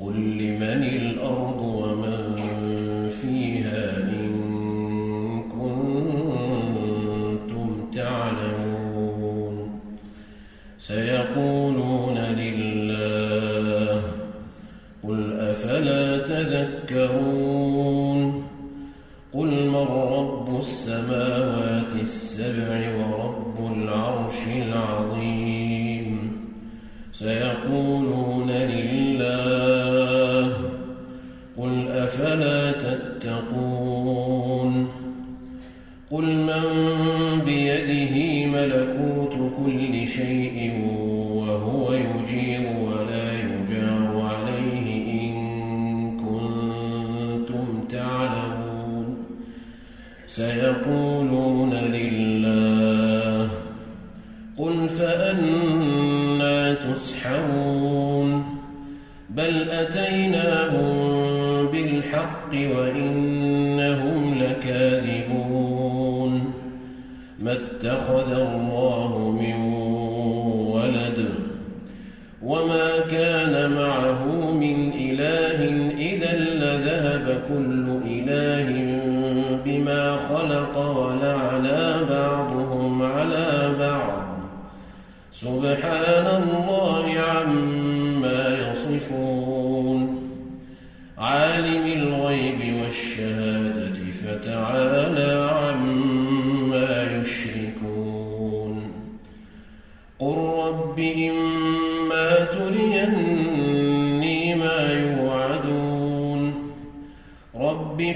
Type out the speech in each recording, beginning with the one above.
قل لمن الأرض ومن ملكوت كل شيء وهو يجير ولا يجار عليه إن كنتم تعلمون. سيقولون لله قل فأنا تسحرون. بل أتيناهم بالحق وإنهم لذهب كل إله بما خلق ولعلى بعضهم على بعض. سبحان الله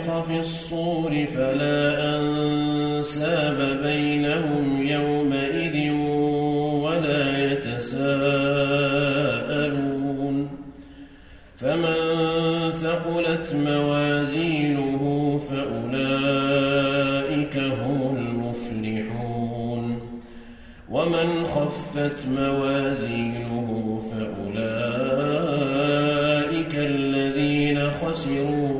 فإذا نفخ في الصور فلا أنساب بينهم يومئذ ولا يتساءلون. فمن ثقلت موازينه فأولئك هم المفلحون. ومن خفت موازينه فأولئك الذين خسروا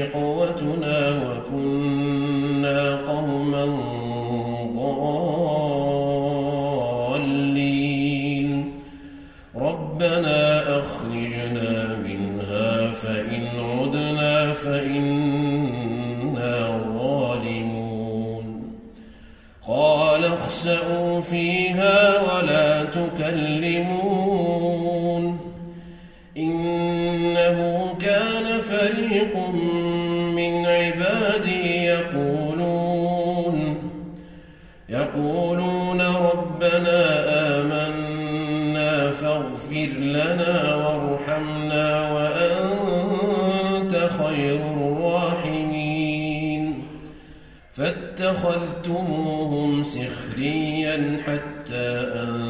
شقوتنا وكنا قوما ضالين. ربنا أخرجنا منها فإن عدنا فإنا ظالمون. قال اخسأوا فيها ولا تكلمون عبادي يقولون يقولون ربنا آمنا فاغفر لنا وارحمنا وأنت خير الراحمين. فاتخذتموهم سخريا حتى أنسوكم